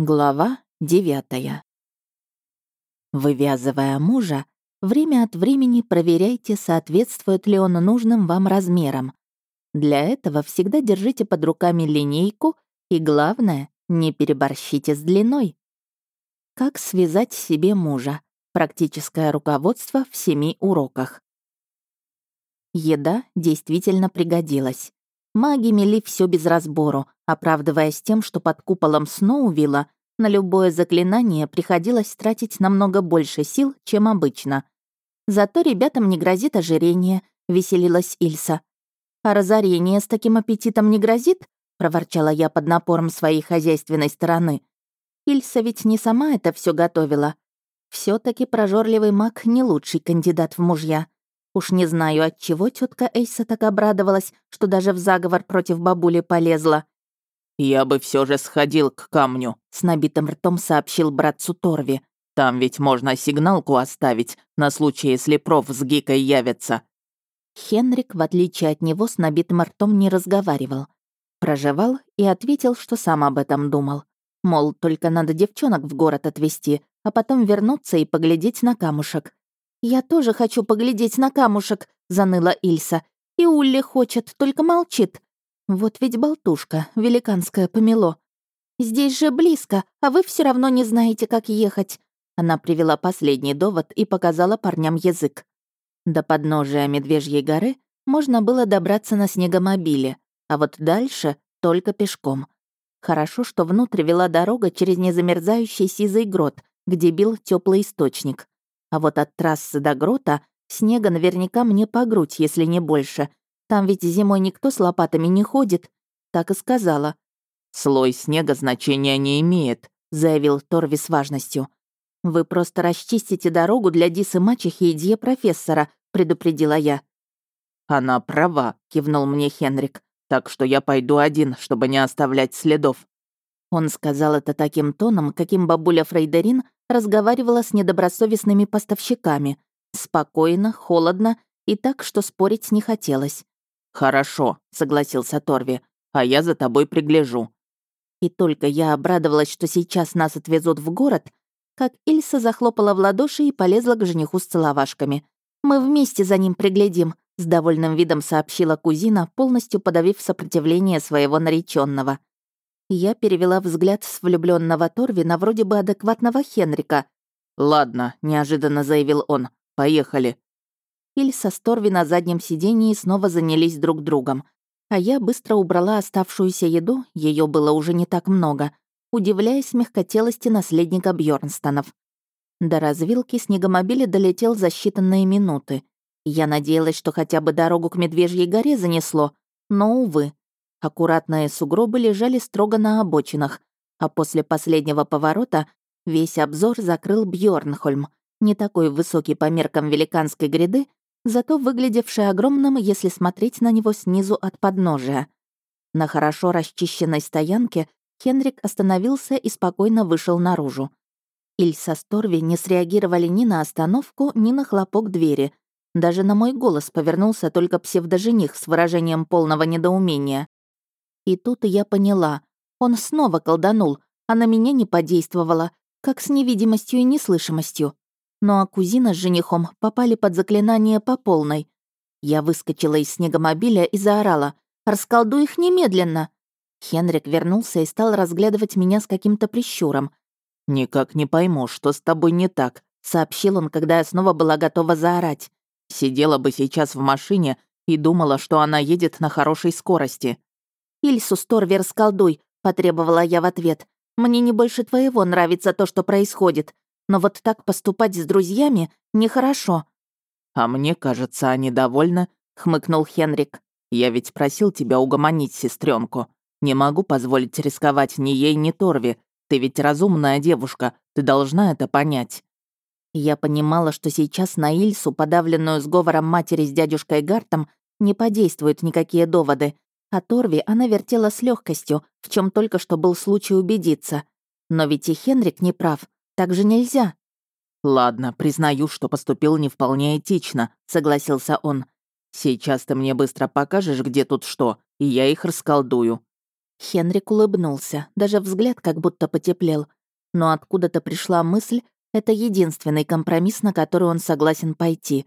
Глава девятая. Вывязывая мужа, время от времени проверяйте, соответствует ли он нужным вам размерам. Для этого всегда держите под руками линейку и, главное, не переборщите с длиной. Как связать себе мужа? Практическое руководство в семи уроках. Еда действительно пригодилась. Маги мели все без разбору, оправдываясь тем, что под куполом Сноувилла на любое заклинание приходилось тратить намного больше сил, чем обычно. Зато ребятам не грозит ожирение, веселилась Ильса. «А разорение с таким аппетитом не грозит?» — проворчала я под напором своей хозяйственной стороны. Ильса ведь не сама это все готовила. все таки прожорливый маг не лучший кандидат в мужья. Уж не знаю, от чего тетка Эйса так обрадовалась, что даже в заговор против бабули полезла. «Я бы все же сходил к камню», — с набитым ртом сообщил братцу Торви. «Там ведь можно сигналку оставить, на случай, если проф с Гикой явятся». Хенрик, в отличие от него, с набитым ртом не разговаривал. Проживал и ответил, что сам об этом думал. Мол, только надо девчонок в город отвезти, а потом вернуться и поглядеть на камушек. «Я тоже хочу поглядеть на камушек», — заныла Ильса. «И Улли хочет, только молчит. Вот ведь болтушка, великанское помело. Здесь же близко, а вы все равно не знаете, как ехать». Она привела последний довод и показала парням язык. До подножия Медвежьей горы можно было добраться на снегомобиле, а вот дальше — только пешком. Хорошо, что внутрь вела дорога через незамерзающий сизый грот, где бил теплый источник. А вот от трассы до грота снега наверняка мне по грудь, если не больше. Там ведь зимой никто с лопатами не ходит. Так и сказала. «Слой снега значения не имеет», — заявил Торви с важностью. «Вы просто расчистите дорогу для Дисы мачехи и Дье профессора», — предупредила я. «Она права», — кивнул мне Хенрик. «Так что я пойду один, чтобы не оставлять следов». Он сказал это таким тоном, каким бабуля Фрейдерин разговаривала с недобросовестными поставщиками. Спокойно, холодно и так, что спорить не хотелось. «Хорошо», — согласился Торви, «а я за тобой пригляжу». И только я обрадовалась, что сейчас нас отвезут в город, как Ильса захлопала в ладоши и полезла к жениху с целовашками. «Мы вместе за ним приглядим», — с довольным видом сообщила кузина, полностью подавив сопротивление своего нареченного. Я перевела взгляд с влюбленного Торви на вроде бы адекватного Хенрика. «Ладно», — неожиданно заявил он. «Поехали». Ильса с Торви на заднем сидении снова занялись друг другом. А я быстро убрала оставшуюся еду, ее было уже не так много, удивляясь мягкотелости наследника Бьорнстонов. До развилки снегомобиля долетел за считанные минуты. Я надеялась, что хотя бы дорогу к Медвежьей горе занесло, но, увы. Аккуратные сугробы лежали строго на обочинах, а после последнего поворота весь обзор закрыл Бьорнхольм, не такой высокий по меркам великанской гряды, зато выглядевший огромным, если смотреть на него снизу от подножия. На хорошо расчищенной стоянке Хенрик остановился и спокойно вышел наружу. Ильса с Торви не среагировали ни на остановку, ни на хлопок двери. Даже на мой голос повернулся только псевдожених с выражением полного недоумения. И тут я поняла. Он снова колданул, а на меня не подействовало, как с невидимостью и неслышимостью. Ну а кузина с женихом попали под заклинание по полной. Я выскочила из снегомобиля и заорала. «Расколдуй их немедленно!» Хенрик вернулся и стал разглядывать меня с каким-то прищуром. «Никак не пойму, что с тобой не так», — сообщил он, когда я снова была готова заорать. «Сидела бы сейчас в машине и думала, что она едет на хорошей скорости». «Ильсу Сторви расколдуй», — потребовала я в ответ. «Мне не больше твоего нравится то, что происходит. Но вот так поступать с друзьями нехорошо». «А мне кажется, они довольны», — хмыкнул Хенрик. «Я ведь просил тебя угомонить сестренку. Не могу позволить рисковать ни ей, ни Торви. Ты ведь разумная девушка, ты должна это понять». Я понимала, что сейчас на Ильсу, подавленную сговором матери с дядюшкой Гартом, не подействуют никакие доводы, а Торви она вертела с легкостью, в чем только что был случай убедиться. Но ведь и Хенрик не прав. Так же нельзя. «Ладно, признаю, что поступил не вполне этично», — согласился он. «Сейчас ты мне быстро покажешь, где тут что, и я их расколдую». Хенрик улыбнулся, даже взгляд как будто потеплел. Но откуда-то пришла мысль, это единственный компромисс, на который он согласен пойти.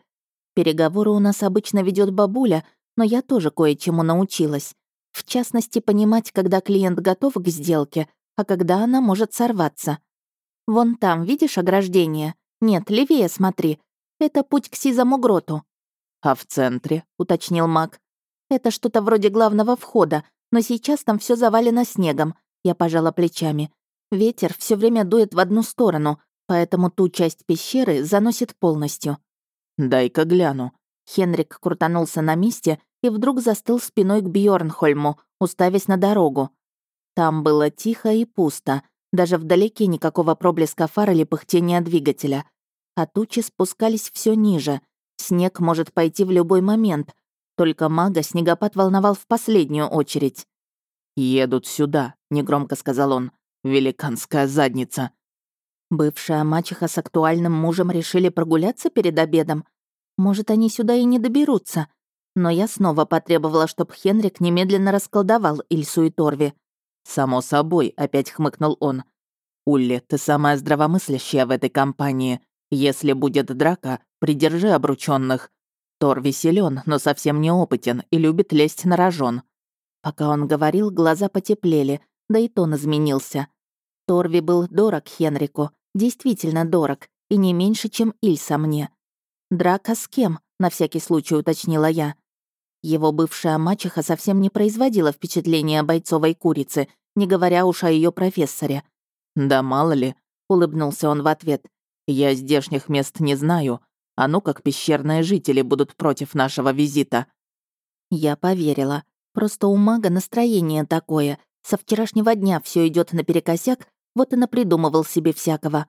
Переговоры у нас обычно ведет бабуля, но я тоже кое-чему научилась. В частности, понимать, когда клиент готов к сделке, а когда она может сорваться. Вон там, видишь ограждение? Нет, левее смотри. Это путь к сизому гроту. «А в центре?» — уточнил маг. «Это что-то вроде главного входа, но сейчас там все завалено снегом». Я пожала плечами. Ветер все время дует в одну сторону, поэтому ту часть пещеры заносит полностью. «Дай-ка гляну». Хенрик крутанулся на месте и вдруг застыл спиной к Бьорнхольму, уставясь на дорогу. Там было тихо и пусто, даже вдалеке никакого проблеска фар или пыхтения двигателя. А тучи спускались все ниже. Снег может пойти в любой момент. Только мага снегопад волновал в последнюю очередь. «Едут сюда», — негромко сказал он. «Великанская задница». Бывшая мачеха с актуальным мужем решили прогуляться перед обедом. Может, они сюда и не доберутся. Но я снова потребовала, чтобы Хенрик немедленно расколдовал Ильсу и Торви. «Само собой», — опять хмыкнул он. «Улли, ты самая здравомыслящая в этой компании. Если будет драка, придержи обрученных. Тор веселен, но совсем неопытен и любит лезть на рожон. Пока он говорил, глаза потеплели, да и тон изменился. Торви был дорог Хенрику, действительно дорог, и не меньше, чем Ильса мне. «Драка с кем?» — на всякий случай уточнила я. Его бывшая мачеха совсем не производила впечатления бойцовой курицы, не говоря уж о ее профессоре. «Да мало ли», — улыбнулся он в ответ. Я здешних мест не знаю, а ну как пещерные жители будут против нашего визита». Я поверила. Просто у мага настроение такое. Со вчерашнего дня все идет наперекосяк, вот и напридумывал себе всякого.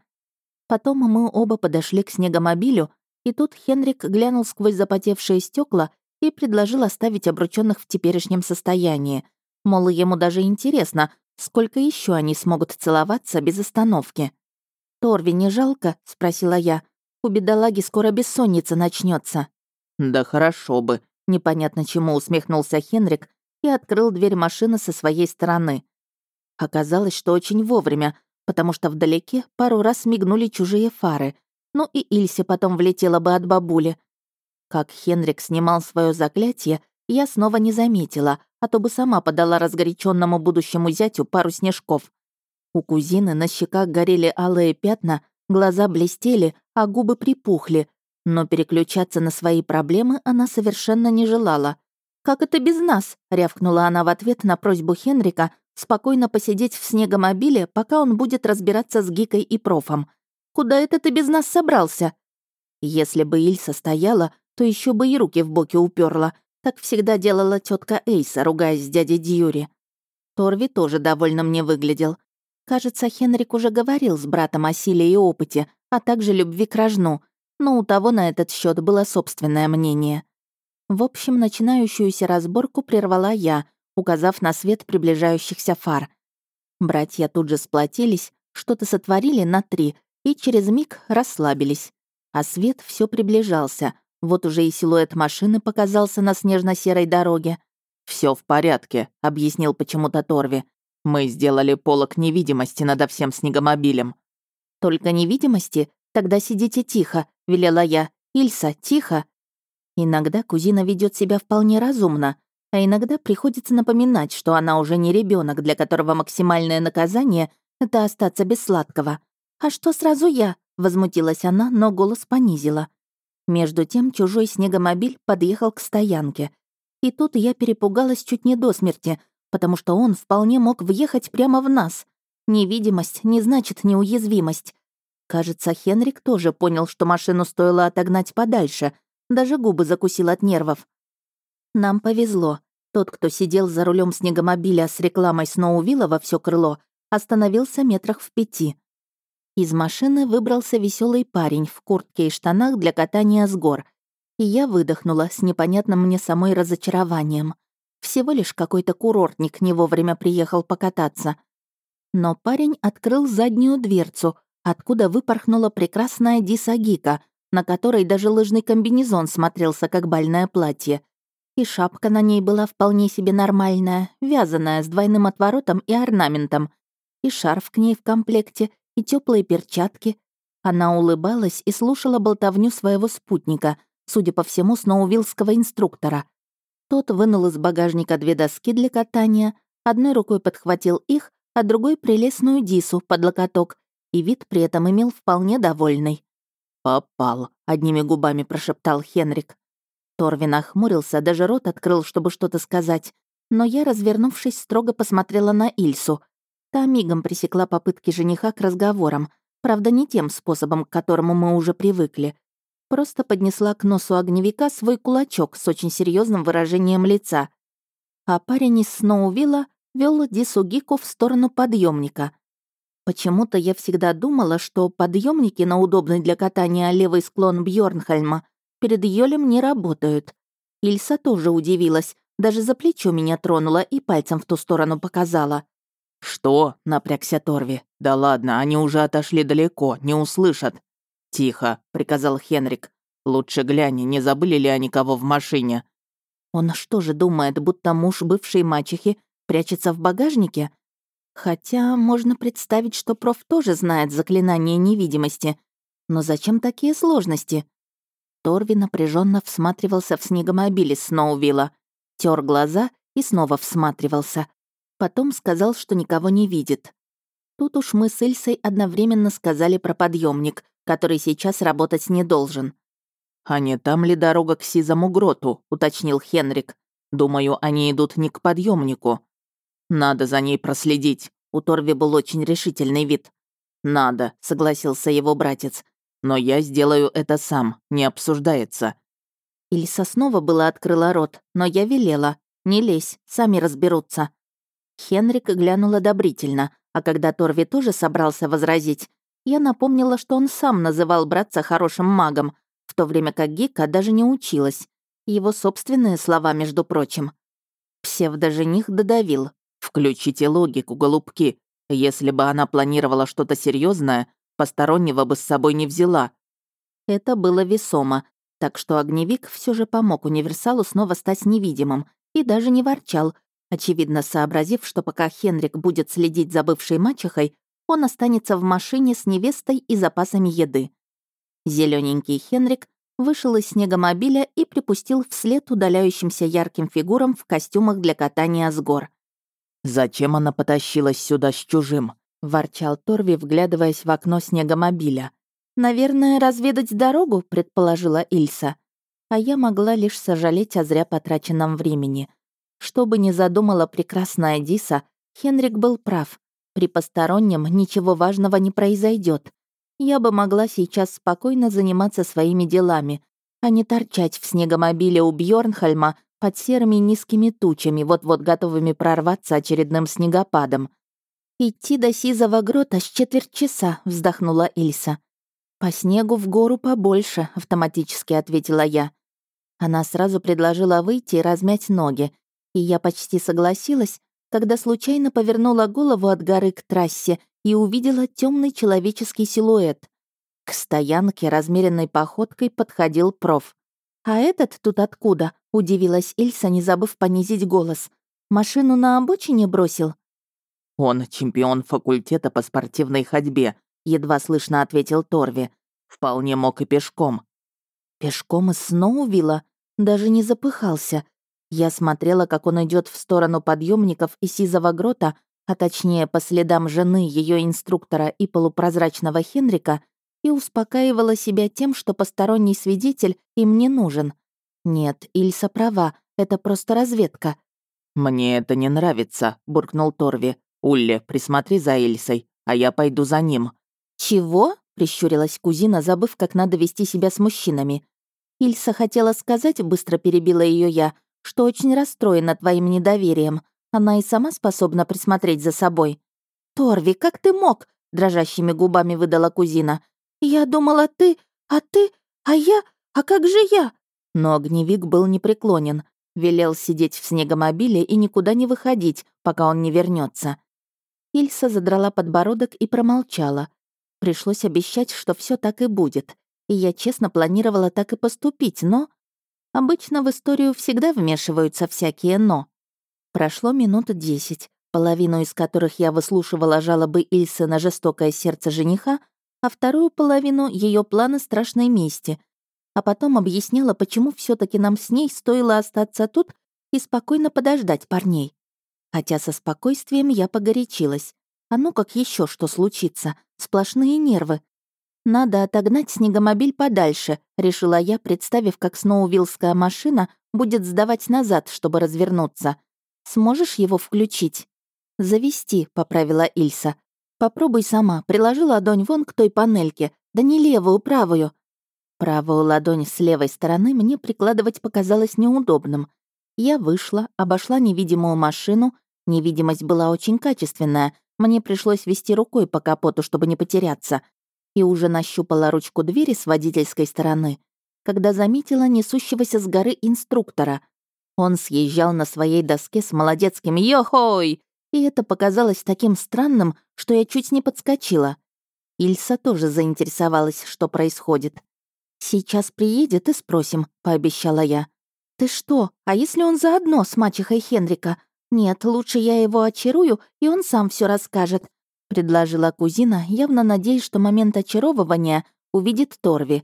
Потом мы оба подошли к снегомобилю, и тут Хенрик глянул сквозь запотевшие стекла и предложил оставить обрученных в теперешнем состоянии. Мол, ему даже интересно, сколько еще они смогут целоваться без остановки. «Торви не жалко?» — спросила я. «У бедолаги скоро бессонница начнется. «Да хорошо бы», — непонятно чему усмехнулся Хенрик и открыл дверь машины со своей стороны. Оказалось, что очень вовремя, потому что вдалеке пару раз мигнули чужие фары. Ну и Ильсе потом влетела бы от бабули. Как Хенрик снимал свое заклятие, я снова не заметила, а то бы сама подала разгоряченному будущему зятю пару снежков. У кузины на щеках горели алые пятна, глаза блестели, а губы припухли, но переключаться на свои проблемы она совершенно не желала. «Как это без нас?» — рявкнула она в ответ на просьбу Хенрика спокойно посидеть в снегомобиле, пока он будет разбираться с Гикой и профом. «Куда это ты без нас собрался?» Если бы Ильса стояла, то еще бы и руки в боки уперла. Так всегда делала тетка Эйса, ругаясь с дядей Дьюри. Торви тоже довольно мне выглядел. Кажется, Хенрик уже говорил с братом о силе и опыте, а также любви к рожну, но у того на этот счет было собственное мнение. В общем, начинающуюся разборку прервала я, указав на свет приближающихся фар. Братья тут же сплотились, что-то сотворили на три и через миг расслабились. А свет все приближался. Вот уже и силуэт машины показался на снежно-серой дороге. Все в порядке», — объяснил почему-то Торви. Мы сделали полок невидимости над всем снегомобилем». «Только невидимости? Тогда сидите тихо», — велела я. «Ильса, тихо». Иногда кузина ведет себя вполне разумно, а иногда приходится напоминать, что она уже не ребенок, для которого максимальное наказание — это остаться без сладкого. «А что сразу я?» — возмутилась она, но голос понизила. Между тем чужой снегомобиль подъехал к стоянке. И тут я перепугалась чуть не до смерти — потому что он вполне мог въехать прямо в нас. Невидимость не значит неуязвимость. Кажется, Хенрик тоже понял, что машину стоило отогнать подальше, даже губы закусил от нервов. Нам повезло. Тот, кто сидел за рулем снегомобиля с рекламой Сноувилла во все крыло, остановился метрах в пяти. Из машины выбрался веселый парень в куртке и штанах для катания с гор. И я выдохнула с непонятным мне самой разочарованием. Всего лишь какой-то курортник не вовремя приехал покататься. Но парень открыл заднюю дверцу, откуда выпорхнула прекрасная Диса Гика, на которой даже лыжный комбинезон смотрелся как бальное платье. И шапка на ней была вполне себе нормальная, вязаная, с двойным отворотом и орнаментом. И шарф к ней в комплекте, и теплые перчатки. Она улыбалась и слушала болтовню своего спутника, судя по всему, сноувилского инструктора. Тот вынул из багажника две доски для катания, одной рукой подхватил их, а другой — прелестную Дису под локоток, и вид при этом имел вполне довольный. «Попал», — одними губами прошептал Хенрик. Торвин охмурился, даже рот открыл, чтобы что-то сказать. Но я, развернувшись, строго посмотрела на Ильсу. Та мигом пресекла попытки жениха к разговорам, правда, не тем способом, к которому мы уже привыкли. Просто поднесла к носу огневика свой кулачок с очень серьезным выражением лица. А парень из Сноувилла вел Дисугику в сторону подъемника. Почему-то я всегда думала, что подъемники на удобный для катания левый склон Бьорнхальма перед Йолем не работают. Ильса тоже удивилась, даже за плечо меня тронула и пальцем в ту сторону показала. «Что?» — напрягся Торви. «Да ладно, они уже отошли далеко, не услышат». «Тихо», — приказал Хенрик. «Лучше глянь, не забыли ли они кого в машине?» «Он что же думает, будто муж бывшей мачехи прячется в багажнике?» Хотя можно представить, что проф тоже знает заклинание невидимости. Но зачем такие сложности? Торви напряженно всматривался в снегомобиле Сноувилла, тер глаза и снова всматривался. Потом сказал, что никого не видит. Тут уж мы с Эльсой одновременно сказали про подъемник, который сейчас работать не должен. «А не там ли дорога к Сизому гроту?» — уточнил Хенрик. «Думаю, они идут не к подъемнику. «Надо за ней проследить». У Торви был очень решительный вид. «Надо», — согласился его братец. «Но я сделаю это сам, не обсуждается». Ильса снова была открыла рот, но я велела. «Не лезь, сами разберутся». Хенрик глянул одобрительно, а когда Торви тоже собрался возразить, я напомнила, что он сам называл братца хорошим магом, в то время как Гика даже не училась. Его собственные слова, между прочим. Псевдожених додавил. Включите логику, голубки. Если бы она планировала что-то серьезное, постороннего бы с собой не взяла. Это было весомо, так что огневик все же помог универсалу снова стать невидимым и даже не ворчал, очевидно сообразив, что пока Хенрик будет следить за бывшей мачехой, он останется в машине с невестой и запасами еды. Зелененький Хенрик вышел из снегомобиля и припустил вслед удаляющимся ярким фигурам в костюмах для катания с гор. «Зачем она потащилась сюда с чужим?» — ворчал Торви, вглядываясь в окно снегомобиля. «Наверное, разведать дорогу», — предположила Ильса. А я могла лишь сожалеть о зря потраченном времени. Что бы ни задумала прекрасная Диса, Хенрик был прав. При постороннем ничего важного не произойдет. Я бы могла сейчас спокойно заниматься своими делами, а не торчать в снегомобиле у Бьорнхальма под серыми низкими тучами, вот-вот готовыми прорваться очередным снегопадом. «Идти до Сизого грота с четверть часа», — вздохнула Ильса. «По снегу в гору побольше», — автоматически ответила я. Она сразу предложила выйти и размять ноги, и я почти согласилась, когда случайно повернула голову от горы к трассе и увидела темный человеческий силуэт. К стоянке размеренной походкой подходил проф. «А этот тут откуда?» — удивилась Ильса, не забыв понизить голос. «Машину на обочине бросил?» «Он чемпион факультета по спортивной ходьбе», — едва слышно ответил Торви. «Вполне мог и пешком». «Пешком из Сноувилла? Даже не запыхался. Я смотрела, как он идет в сторону подъемников и сизого грота, а точнее по следам жены, ее инструктора и полупрозрачного Хенрика, и успокаивала себя тем, что посторонний свидетель им не нужен. Нет, Ильса права, это просто разведка. «Мне это не нравится», — буркнул Торви. «Улли, присмотри за Ильсой, а я пойду за ним». «Чего?» — прищурилась кузина, забыв, как надо вести себя с мужчинами. Ильса хотела сказать, быстро перебила ее я, что очень расстроена твоим недоверием. Она и сама способна присмотреть за собой. «Торви, как ты мог?» — дрожащими губами выдала кузина. «Я думала, ты, а ты, а я, а как же я?» Но огневик был непреклонен, велел сидеть в снегомобиле и никуда не выходить, пока он не вернется. Ильса задрала подбородок и промолчала. Пришлось обещать, что все так и будет. И я честно планировала так и поступить, но... Обычно в историю всегда вмешиваются всякие «но». Прошло минут десять, половину из которых я выслушивала жалобы Ильсы на жестокое сердце жениха, а вторую половину — ее планы страшной мести, а потом объясняла, почему все таки нам с ней стоило остаться тут и спокойно подождать парней. Хотя со спокойствием я погорячилась. А ну как еще что случится? Сплошные нервы. «Надо отогнать снегомобиль подальше», — решила я, представив, как сноувилская машина будет сдавать назад, чтобы развернуться. «Сможешь его включить?» «Завести», — поправила Ильса. «Попробуй сама. Приложи ладонь вон к той панельке. Да не левую, правую». Правую ладонь с левой стороны мне прикладывать показалось неудобным. Я вышла, обошла невидимую машину. Невидимость была очень качественная. Мне пришлось вести рукой по капоту, чтобы не потеряться и уже нащупала ручку двери с водительской стороны, когда заметила несущегося с горы инструктора. Он съезжал на своей доске с молодецким «Йохой!» и это показалось таким странным, что я чуть не подскочила. Ильса тоже заинтересовалась, что происходит. «Сейчас приедет и спросим», — пообещала я. «Ты что, а если он заодно с мачехой Хенрика? Нет, лучше я его очарую, и он сам все расскажет предложила кузина, явно надеясь, что момент очаровывания увидит Торви.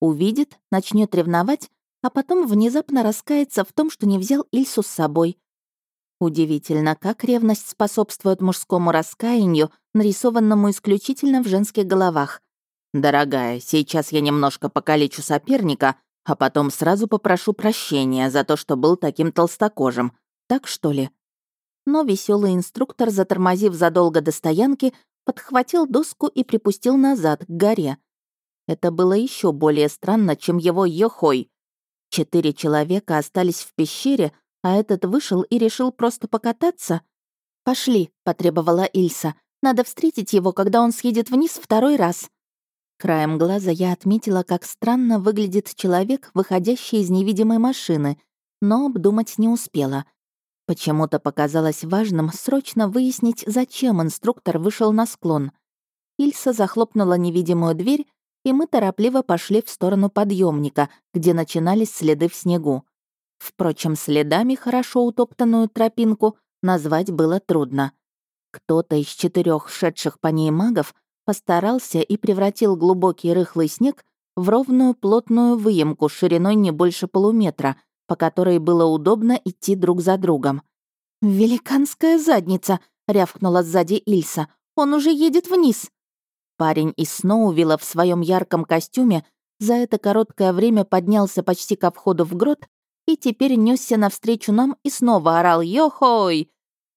Увидит, начнет ревновать, а потом внезапно раскается в том, что не взял Ильсу с собой. Удивительно, как ревность способствует мужскому раскаянию, нарисованному исключительно в женских головах. «Дорогая, сейчас я немножко покалечу соперника, а потом сразу попрошу прощения за то, что был таким толстокожим. Так что ли?» Но веселый инструктор, затормозив задолго до стоянки, подхватил доску и припустил назад, к горе. Это было еще более странно, чем его йохой. Четыре человека остались в пещере, а этот вышел и решил просто покататься. «Пошли», — потребовала Ильса. «Надо встретить его, когда он съедет вниз второй раз». Краем глаза я отметила, как странно выглядит человек, выходящий из невидимой машины, но обдумать не успела — Почему-то показалось важным срочно выяснить, зачем инструктор вышел на склон. Ильса захлопнула невидимую дверь, и мы торопливо пошли в сторону подъемника, где начинались следы в снегу. Впрочем, следами хорошо утоптанную тропинку назвать было трудно. Кто-то из четырех шедших по ней магов постарался и превратил глубокий рыхлый снег в ровную плотную выемку шириной не больше полуметра — по которой было удобно идти друг за другом. «Великанская задница!» — рявкнула сзади Ильса. «Он уже едет вниз!» Парень из Сноувилла в своем ярком костюме за это короткое время поднялся почти ко входу в грот и теперь несся навстречу нам и снова орал «Йохой!».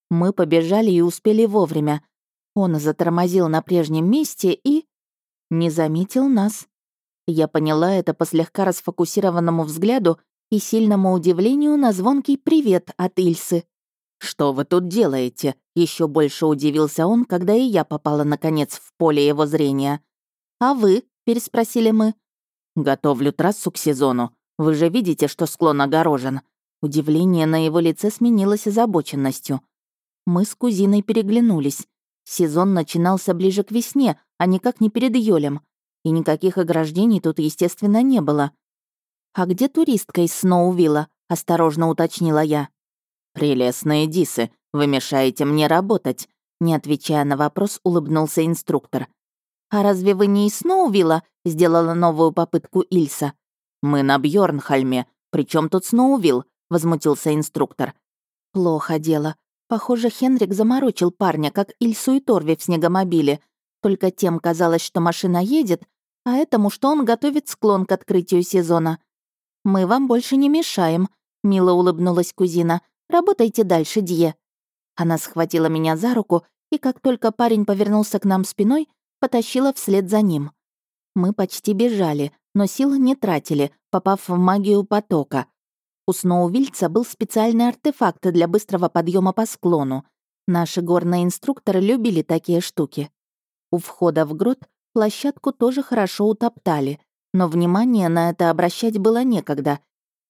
Мы побежали и успели вовремя. Он затормозил на прежнем месте и... не заметил нас. Я поняла это по слегка расфокусированному взгляду и сильному удивлению на звонкий привет от Ильсы. «Что вы тут делаете?» Еще больше удивился он, когда и я попала, наконец, в поле его зрения. «А вы?» — переспросили мы. «Готовлю трассу к сезону. Вы же видите, что склон огорожен». Удивление на его лице сменилось озабоченностью. Мы с кузиной переглянулись. Сезон начинался ближе к весне, а никак не перед Йолем. И никаких ограждений тут, естественно, не было. «А где туристка из Сноувилла?» — осторожно уточнила я. «Прелестные дисы, вы мешаете мне работать», — не отвечая на вопрос, улыбнулся инструктор. «А разве вы не из Сноувилла?» — сделала новую попытку Ильса. «Мы на Бьорнхальме. Причем тут Сноувилл?» — возмутился инструктор. «Плохо дело. Похоже, Хенрик заморочил парня, как Ильсу и Торви в снегомобиле. Только тем казалось, что машина едет, а этому, что он готовит склон к открытию сезона. «Мы вам больше не мешаем», — мило улыбнулась кузина. «Работайте дальше, Дье». Она схватила меня за руку, и как только парень повернулся к нам спиной, потащила вслед за ним. Мы почти бежали, но сил не тратили, попав в магию потока. У Сноувильца был специальный артефакт для быстрого подъема по склону. Наши горные инструкторы любили такие штуки. У входа в грот площадку тоже хорошо утоптали, но внимание на это обращать было некогда.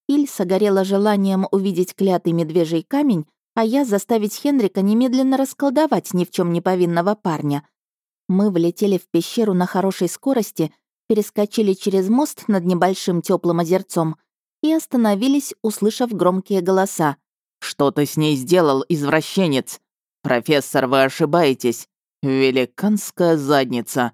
Ильса горела желанием увидеть клятый медвежий камень, а я заставить Хенрика немедленно расколдовать ни в чем не повинного парня. Мы влетели в пещеру на хорошей скорости, перескочили через мост над небольшим теплым озерцом и остановились, услышав громкие голоса. «Что ты с ней сделал, извращенец? Профессор, вы ошибаетесь. Великанская задница.